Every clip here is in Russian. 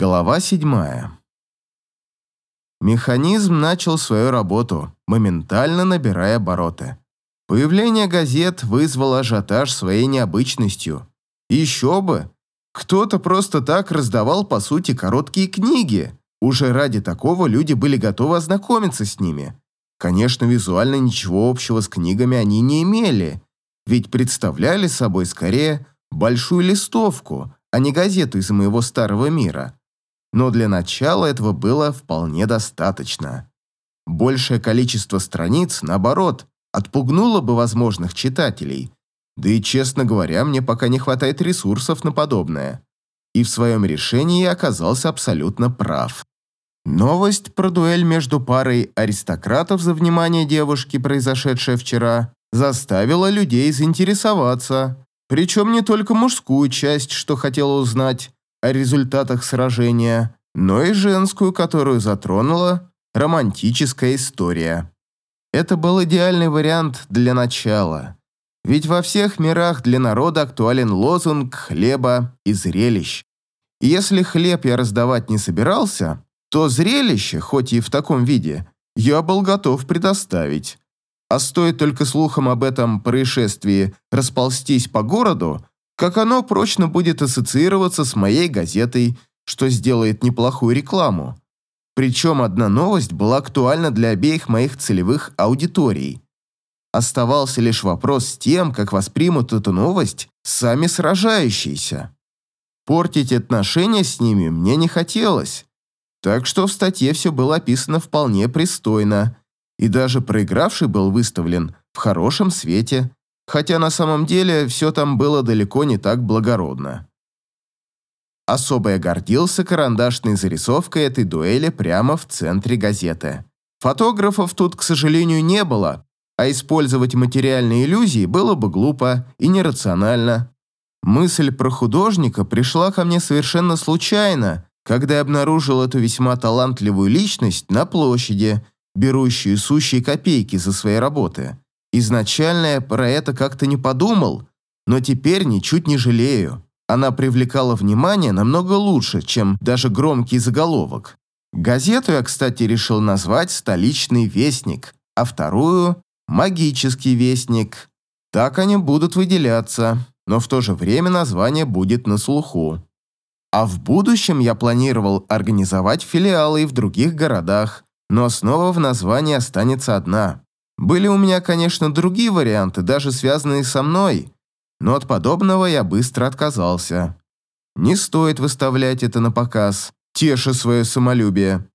Глава седьмая. Механизм начал свою работу, моментально набирая обороты. Появление газет вызвало ажиотаж своей необычностью. Еще бы! Кто-то просто так раздавал, по сути, короткие книги. Уже ради такого люди были готовы ознакомиться с ними. Конечно, визуально ничего общего с книгами они не имели, ведь представляли собой скорее большую листовку, а не газету из моего старого мира. Но для начала этого было вполне достаточно. Большее количество страниц, наоборот, отпугнуло бы возможных читателей. Да и, честно говоря, мне пока не хватает ресурсов на подобное. И в своем решении я оказался абсолютно прав. Новость про дуэль между парой аристократов за внимание девушки, произошедшая вчера, заставила людей заинтересоваться. Причем не только мужскую часть, что хотела узнать о результатах сражения, но и женскую, которую затронула романтическая история. Это был идеальный вариант для начала. Ведь во всех мирах для народа актуален лозунг хлеба и зрелищ. И если хлеб я раздавать не собирался, то зрелище, хоть и в таком виде, я был готов предоставить. А стоит только слухам об этом происшествии расползтись по городу, как оно прочно будет ассоциироваться с моей газетой, что сделает неплохую рекламу. Причем одна новость была актуальна для обеих моих целевых аудиторий. Оставался лишь вопрос с тем, как воспримут эту новость сами сражающиеся. Портить отношения с ними мне не хотелось, так что в статье все было описано вполне пристойно, и даже проигравший был выставлен в хорошем свете, хотя на самом деле все там было далеко не так благородно. Особо я гордился карандашной зарисовкой этой дуэли прямо в центре газеты. Фотографов тут, к сожалению, не было, а использовать материальные иллюзии было бы глупо и нерационально. Мысль про художника пришла ко мне совершенно случайно, когда я обнаружил эту весьма талантливую личность на площади, берущую сущие копейки за свои работы. Изначально я про это как-то не подумал, но теперь ничуть не жалею. Она привлекала внимание намного лучше, чем даже громкий заголовок. Газету я, кстати, решил назвать «Столичный вестник», а вторую – «Магический вестник». Так они будут выделяться, но в то же время название будет на слуху. А в будущем я планировал организовать филиалы и в других городах, но основа в названии останется одна. Были у меня, конечно, другие варианты, даже связанные со мной, но от подобного я быстро отказался. Не стоит выставлять это на показ, теша свое самолюбие.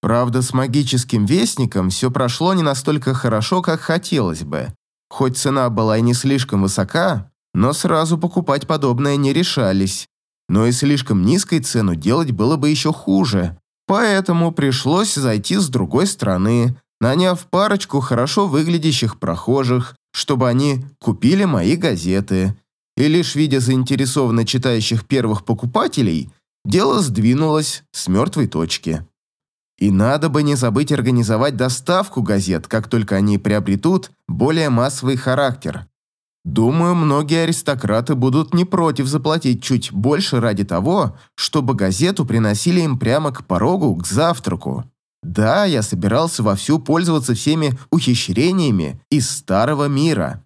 Правда, с магическим вестником все прошло не настолько хорошо, как хотелось бы. Хоть цена была и не слишком высока, но сразу покупать подобное не решались. Но и слишком низкой цену делать было бы еще хуже. Поэтому пришлось зайти с другой стороны, наняв парочку хорошо выглядящих прохожих, чтобы они купили мои газеты. И лишь видя заинтересованно читающих первых покупателей, дело сдвинулось с мертвой точки. И надо бы не забыть организовать доставку газет, как только они приобретут более массовый характер. Думаю, многие аристократы будут не против заплатить чуть больше ради того, чтобы газету приносили им прямо к порогу к завтраку. Да, я собирался вовсю пользоваться всеми ухищрениями из старого мира.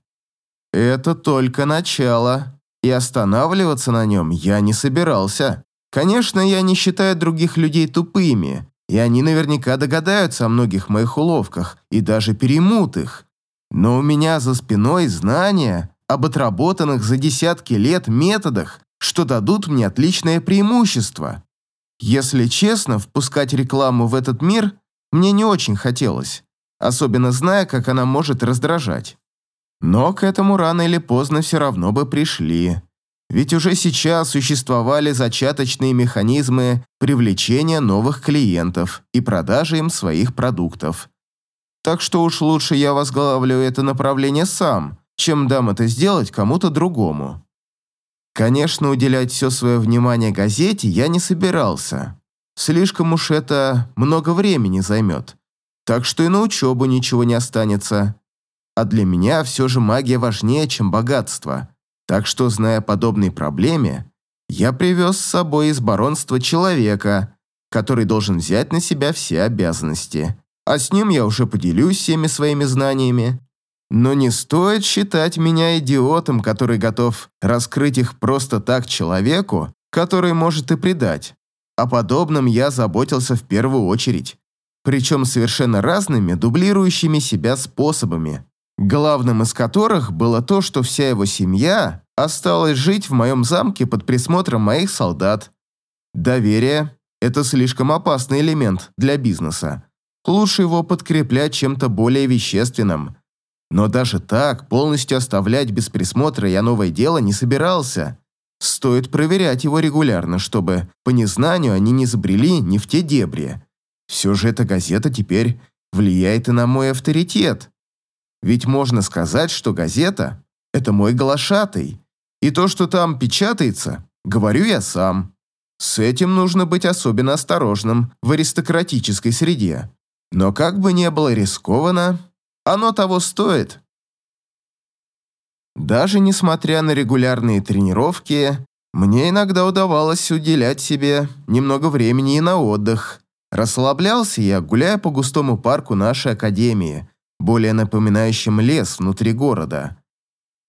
Это только начало, и останавливаться на нем я не собирался. Конечно, я не считаю других людей тупыми, и они наверняка догадаются о многих моих уловках и даже перемут их. Но у меня за спиной знания об отработанных за десятки лет методах, что дадут мне отличное преимущество. Если честно, впускать рекламу в этот мир мне не очень хотелось, особенно зная, как она может раздражать. Но к этому рано или поздно все равно бы пришли. Ведь уже сейчас существовали зачаточные механизмы привлечения новых клиентов и продажи им своих продуктов. Так что уж лучше я возглавлю это направление сам, чем дам это сделать кому-то другому. Конечно, уделять все свое внимание газете я не собирался. Слишком уж это много времени займет. Так что и на учебу ничего не останется. А для меня все же магия важнее, чем богатство. Так что, зная о подобной проблеме, Я привез с собой из баронства человека, который должен взять на себя все обязанности. А с ним я уже поделюсь всеми своими знаниями. Но не стоит считать меня идиотом, который готов раскрыть их просто так человеку, который может и предать. О подобном я заботился в первую очередь. Причем совершенно разными, дублирующими себя способами. Главным из которых было то, что вся его семья осталась жить в моем замке под присмотром моих солдат. Доверие – это слишком опасный элемент для бизнеса. Лучше его подкреплять чем-то более вещественным. Но даже так, полностью оставлять без присмотра я новое дело не собирался. Стоит проверять его регулярно, чтобы по незнанию они не забрели не в те дебри. Все же эта газета теперь влияет и на мой авторитет. Ведь можно сказать, что газета – это мой глашатый, и то, что там печатается, говорю я сам. С этим нужно быть особенно осторожным в аристократической среде. Но как бы ни было рискованно, оно того стоит. Даже несмотря на регулярные тренировки, мне иногда удавалось уделять себе немного времени и на отдых. Расслаблялся я, гуляя по густому парку нашей академии, более напоминающим лес внутри города.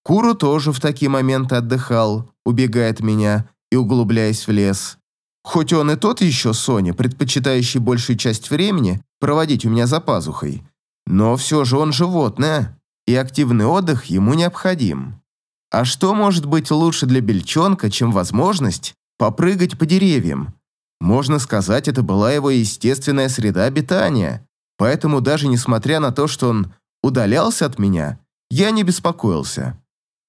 Куру тоже в такие моменты отдыхал, убегая от меня и углубляясь в лес. Хоть он и тот еще Соня, предпочитающий большую часть времени проводить у меня за пазухой, но все же он животное, и активный отдых ему необходим. А что может быть лучше для бельчонка, чем возможность попрыгать по деревьям? Можно сказать, это была его естественная среда обитания, поэтому даже несмотря на то, что он удалялся от меня, я не беспокоился.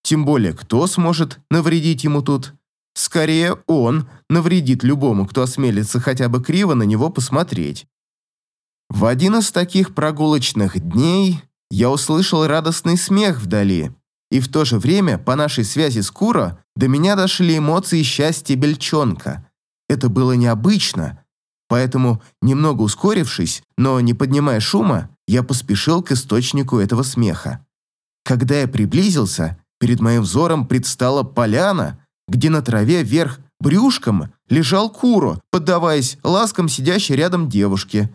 Тем более, кто сможет навредить ему тут? Скорее, он навредит любому, кто осмелится хотя бы криво на него посмотреть. В один из таких прогулочных дней я услышал радостный смех вдали, и в то же время по нашей связи с Куро до меня дошли эмоции счастья бельчонка. Это было необычно, поэтому, немного ускорившись, но не поднимая шума, я поспешил к источнику этого смеха. Когда я приблизился, перед моим взором предстала поляна, где на траве вверх брюшком лежал Куро, поддаваясь ласкам сидящей рядом девушки.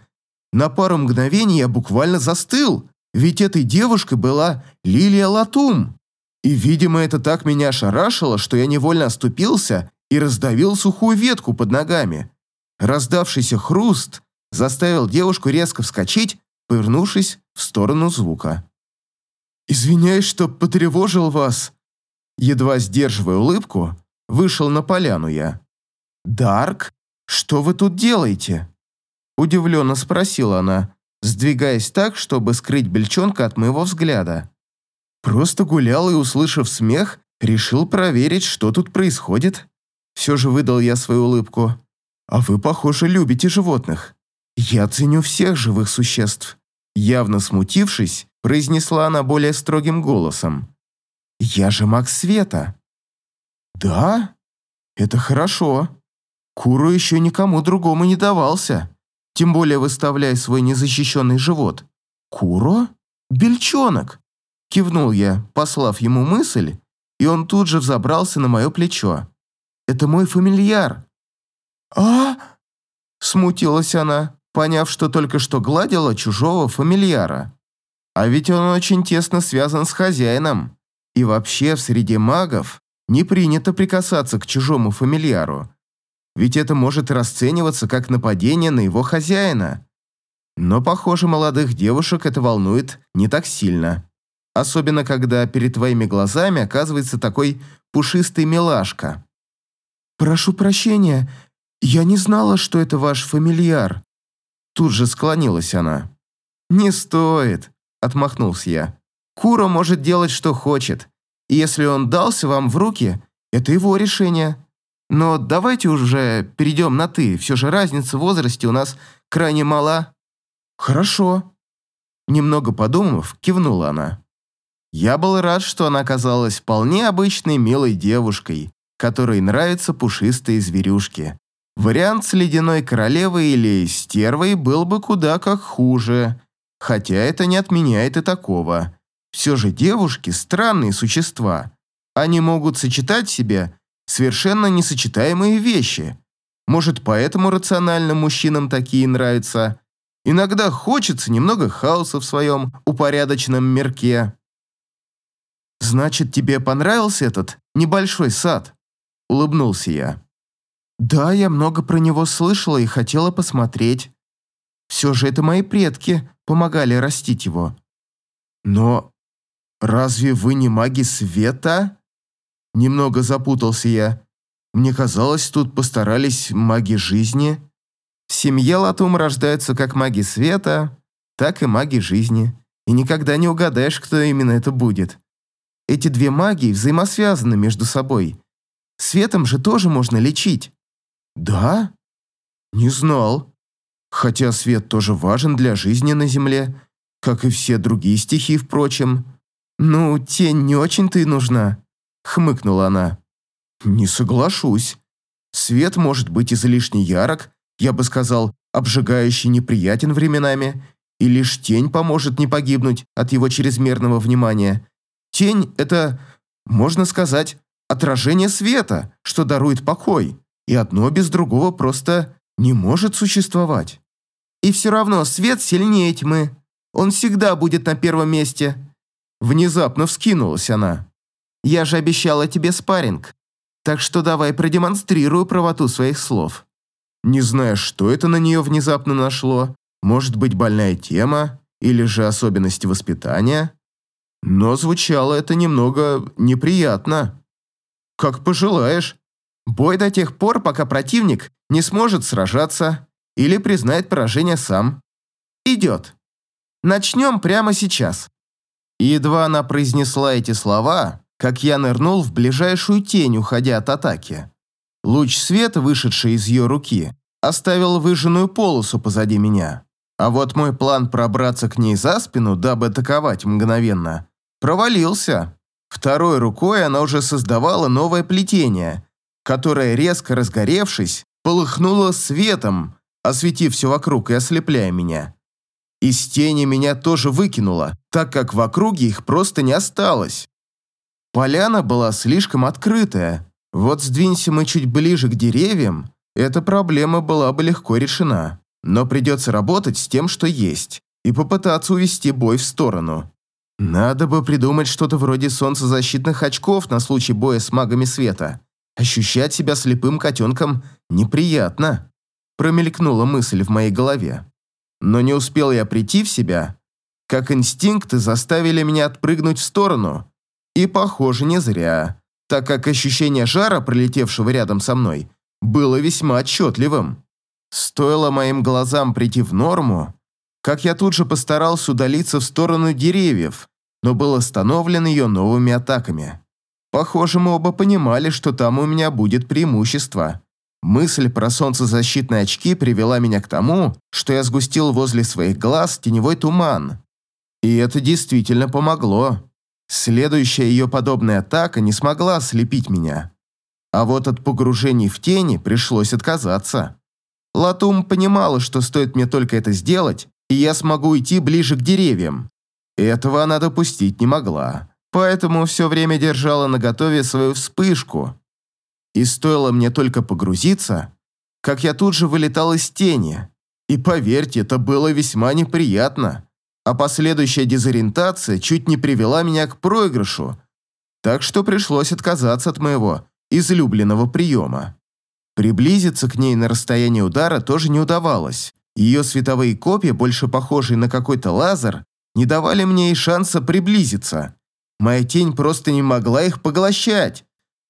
На пару мгновений я буквально застыл, ведь этой девушкой была Лилия Латум. И, видимо, это так меня ошарашило, что я невольно оступился и раздавил сухую ветку под ногами. Раздавшийся хруст заставил девушку резко вскочить, повернувшись в сторону звука. «Извиняюсь, что потревожил вас», Едва сдерживая улыбку, вышел на поляну я. «Дарк, что вы тут делаете?» Удивленно спросила она, сдвигаясь так, чтобы скрыть бельчонка от моего взгляда. Просто гулял и, услышав смех, решил проверить, что тут происходит. Все же выдал я свою улыбку. «А вы, похоже, любите животных. Я ценю всех живых существ». Явно смутившись, произнесла она более строгим голосом. Я же маг света. Да? Это хорошо. Куру еще никому другому не давался. Тем более выставляя свой незащищенный живот. Куро? Бельчонок. Кивнул я, послав ему мысль, и он тут же взобрался на мое плечо. Это мой фамильяр. А? Смутилась она, поняв, что только что гладила чужого фамильяра. А ведь он очень тесно связан с хозяином. И вообще в среде магов не принято прикасаться к чужому фамильяру, ведь это может расцениваться как нападение на его хозяина. Но, похоже, молодых девушек это волнует не так сильно. Особенно, когда перед твоими глазами оказывается такой пушистый милашка. «Прошу прощения, я не знала, что это ваш фамильяр». Тут же склонилась она. «Не стоит», — отмахнулся я. Кура может делать, что хочет. И если он дался вам в руки, это его решение. Но давайте уже перейдем на «ты». Все же разница в возрасте у нас крайне мала». «Хорошо». Немного подумав, кивнула она. Я был рад, что она оказалась вполне обычной милой девушкой, которой нравятся пушистые зверюшки. Вариант с ледяной королевой или стервой был бы куда как хуже, хотя это не отменяет и такого. Все же девушки – странные существа. Они могут сочетать в себе совершенно несочетаемые вещи. Может, поэтому рациональным мужчинам такие нравятся. Иногда хочется немного хаоса в своем упорядоченном мирке. «Значит, тебе понравился этот небольшой сад?» – улыбнулся я. «Да, я много про него слышала и хотела посмотреть. Все же это мои предки помогали растить его». «Но разве вы не маги света?» Немного запутался я. Мне казалось, тут постарались маги жизни. В семье Латум рождаются как маги света, так и маги жизни. И никогда не угадаешь, кто именно это будет. Эти две магии взаимосвязаны между собой. Светом же тоже можно лечить. Да? Не знал. Хотя свет тоже важен для жизни на Земле, как и все другие стихии, впрочем. Ну, тень не очень-то и нужна, хмыкнула она. Не соглашусь. Свет может быть излишне ярок, я бы сказал, обжигающий неприятен временами, и лишь тень поможет не погибнуть от его чрезмерного внимания. Тень – это, можно сказать, отражение света, что дарует покой, и одно без другого просто не может существовать. И все равно свет сильнее тьмы. Он всегда будет на первом месте. Внезапно вскинулась она. Я же обещала тебе спарринг. Так что давай продемонстрирую правоту своих слов. Не знаю, что это на нее внезапно нашло. Может быть, больная тема или же особенности воспитания. Но звучало это немного неприятно. Как пожелаешь. Бой до тех пор, пока противник не сможет сражаться или признает поражение сам. Идет. Начнем прямо сейчас. едва она произнесла эти слова, как я нырнул в ближайшую тень, уходя от атаки. Луч света, вышедший из ее руки, оставил выжженную полосу позади меня. А вот мой план пробраться к ней за спину, дабы атаковать мгновенно, провалился. Второй рукой она уже создавала новое плетение, которое, резко разгоревшись, полыхнуло светом, осветив все вокруг и ослепляя меня. Из тени меня тоже выкинуло, так как в округе их просто не осталось. Поляна была слишком открытая. Вот сдвинься мы чуть ближе к деревьям, эта проблема была бы легко решена. Но придется работать с тем, что есть, и попытаться увести бой в сторону. Надо бы придумать что-то вроде солнцезащитных очков на случай боя с магами света. Ощущать себя слепым котенком неприятно. Промелькнула мысль в моей голове. Но не успел я прийти в себя, как инстинкты заставили меня отпрыгнуть в сторону, и, похоже, не зря, так как ощущение жара, пролетевшего рядом со мной, было весьма отчетливым. Стоило моим глазам прийти в норму, как я тут же постарался удалиться в сторону деревьев, но был остановлен ее новыми атаками. Похоже, мы оба понимали, что там у меня будет преимущество. Мысль про солнцезащитные очки привела меня к тому, что я сгустил возле своих глаз теневой туман. И это действительно помогло. Следующая ее подобная атака не смогла ослепить меня. А вот от погружений в тени пришлось отказаться. Латум понимала, что стоит мне только это сделать, и я смогу идти ближе к деревьям. Этого она допустить не могла, поэтому все время держала наготове свою вспышку. И стоило мне только погрузиться, как я тут же вылетал из тени. И поверьте, это было весьма неприятно а последующая дезориентация чуть не привела меня к проигрышу, так что пришлось отказаться от моего излюбленного приема. Приблизиться к ней на расстояние удара тоже не удавалось. Ее световые копья, больше похожие на какой-то лазер, не давали мне и шанса приблизиться. Моя тень просто не могла их поглощать,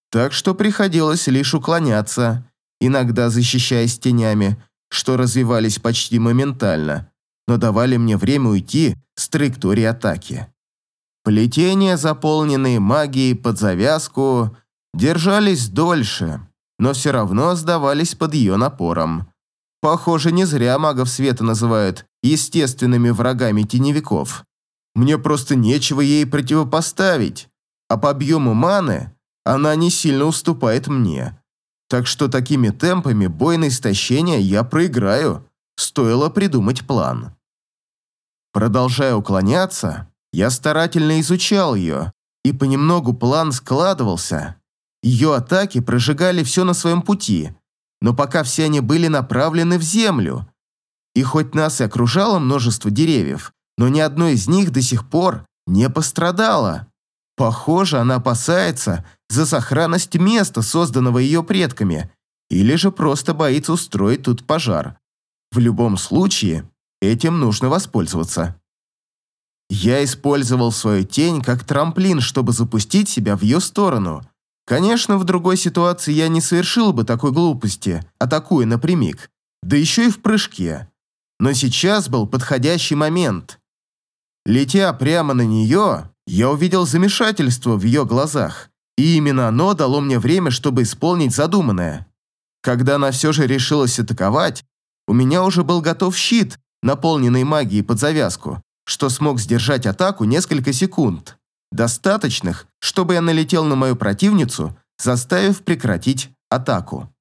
так что приходилось лишь уклоняться, иногда защищаясь тенями, что развивались почти моментально, но давали мне время уйти с траектории атаки. Плетения, заполненные магией под завязку, держались дольше, но все равно сдавались под ее напором. Похоже, не зря магов света называют естественными врагами теневиков. Мне просто нечего ей противопоставить, а по объему маны она не сильно уступает мне. Так что такими темпами бой на истощение я проиграю. Стоило придумать план. Продолжая уклоняться, я старательно изучал ее, и понемногу план складывался. ее атаки прожигали все на своем пути, но пока все они были направлены в землю. И хоть нас и окружало множество деревьев, но ни одно из них до сих пор не пострадало. Похоже, она опасается за сохранность места, созданного ее предками, или же просто боится устроить тут пожар. В любом случае, этим нужно воспользоваться. Я использовал свою тень как трамплин, чтобы запустить себя в ее сторону. Конечно, в другой ситуации я не совершил бы такой глупости, атакуя напрямик, да еще и в прыжке. Но сейчас был подходящий момент. Летя прямо на нее, я увидел замешательство в ее глазах, и именно оно дало мне время, чтобы исполнить задуманное. Когда она все же решилась атаковать, у меня уже был готов щит, наполненный магией под завязку, что смог сдержать атаку несколько секунд, достаточных, чтобы я налетел на мою противницу, заставив прекратить атаку.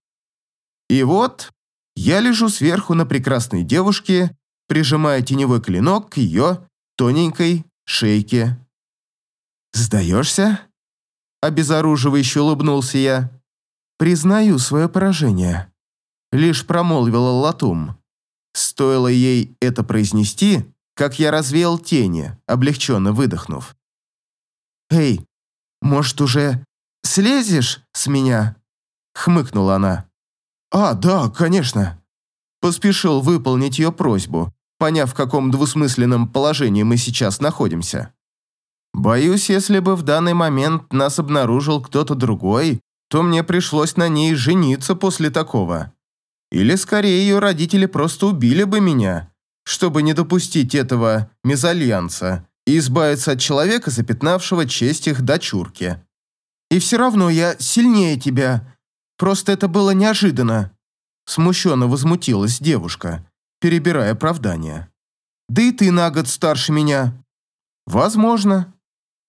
И вот я лежу сверху на прекрасной девушке, прижимая теневой клинок к ее тоненькой шейке. «Сдаешься?» Обезоруживающе улыбнулся я. «Признаю свое поражение», — лишь промолвила Латум. Стоило ей это произнести, как я развеял тени, облегченно выдохнув. «Эй, может, уже слезешь с меня?» — хмыкнула она. «А, да, конечно». Поспешил выполнить ее просьбу, поняв, в каком двусмысленном положении мы сейчас находимся. Боюсь, если бы в данный момент нас обнаружил кто-то другой, то мне пришлось на ней жениться после такого. Или, скорее, ее родители просто убили бы меня, чтобы не допустить этого мезальянса и избавиться от человека, запятнавшего честь их дочурки. И все равно я сильнее тебя. Просто это было неожиданно. Смущенно возмутилась девушка, перебирая оправдания. Да и ты на год старше меня. Возможно.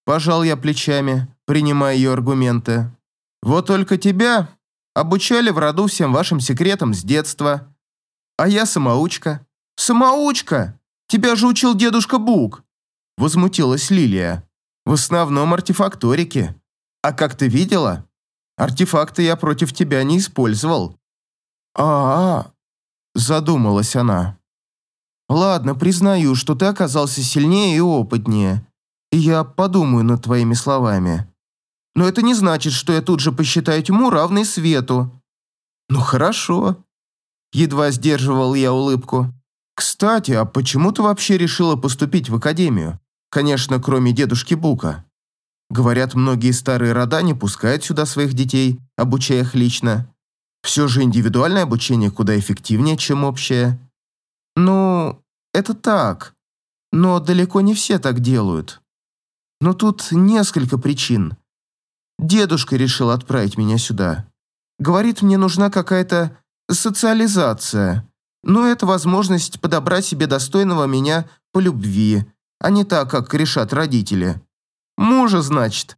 Пожал я плечами, принимая ее аргументы. Вот только тебя обучали в роду всем вашим секретам с детства. А я самоучка. «Самоучка! Тебя же учил дедушка Бук!» Возмутилась Лилия. «В основном артефакторики. А как ты видела? Артефакты я против тебя не использовал». «А-а-а!» Задумалась она. «Ладно, признаю, что ты оказался сильнее и опытнее, и я подумаю над твоими словами. Но это не значит, что я тут же посчитаю тьму равной свету». «Ну хорошо». Едва сдерживал я улыбку. «Кстати, а почему ты вообще решила поступить в академию? Конечно, кроме дедушки Бука. Говорят, многие старые рода не пускают сюда своих детей, обучая их лично. Все же индивидуальное обучение куда эффективнее, чем общее». «Ну, это так. Но далеко не все так делают. Но тут несколько причин. Дедушка решил отправить меня сюда. Говорит, мне нужна какая-то социализация. Но это возможность подобрать себе достойного меня по любви, а не так, как решат родители. Мужа, значит,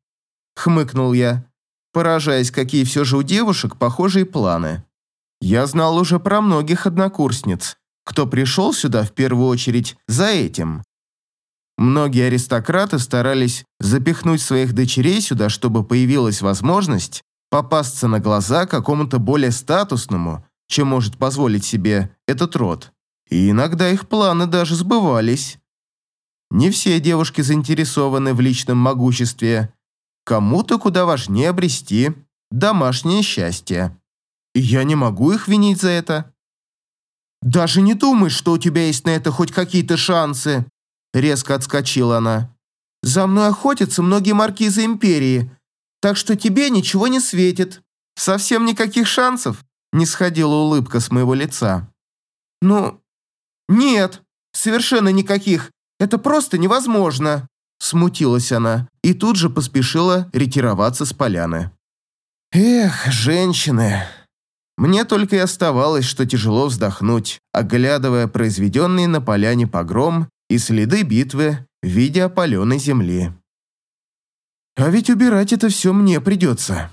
хмыкнул я, поражаясь, какие все же у девушек похожие планы. Я знал уже про многих однокурсниц, кто пришел сюда в первую очередь за этим. Многие аристократы старались запихнуть своих дочерей сюда, чтобы появилась возможность попасться на глаза какому-то более статусному, чем может позволить себе этот род. И иногда их планы даже сбывались. Не все девушки заинтересованы в личном могуществе. Кому-то куда важнее обрести домашнее счастье. И я не могу их винить за это. «Даже не думай, что у тебя есть на это хоть какие-то шансы!» Резко отскочила она. «За мной охотятся многие маркизы Империи, так что тебе ничего не светит. Совсем никаких шансов?» Не сходила улыбка с моего лица. «Ну, нет, совершенно никаких. Это просто невозможно!» Смутилась она и тут же поспешила ретироваться с поляны. «Эх, женщины!» Мне только и оставалось, что тяжело вздохнуть, оглядывая произведенный на поляне погром и следы битвы в виде опаленной земли. «А ведь убирать это все мне придется».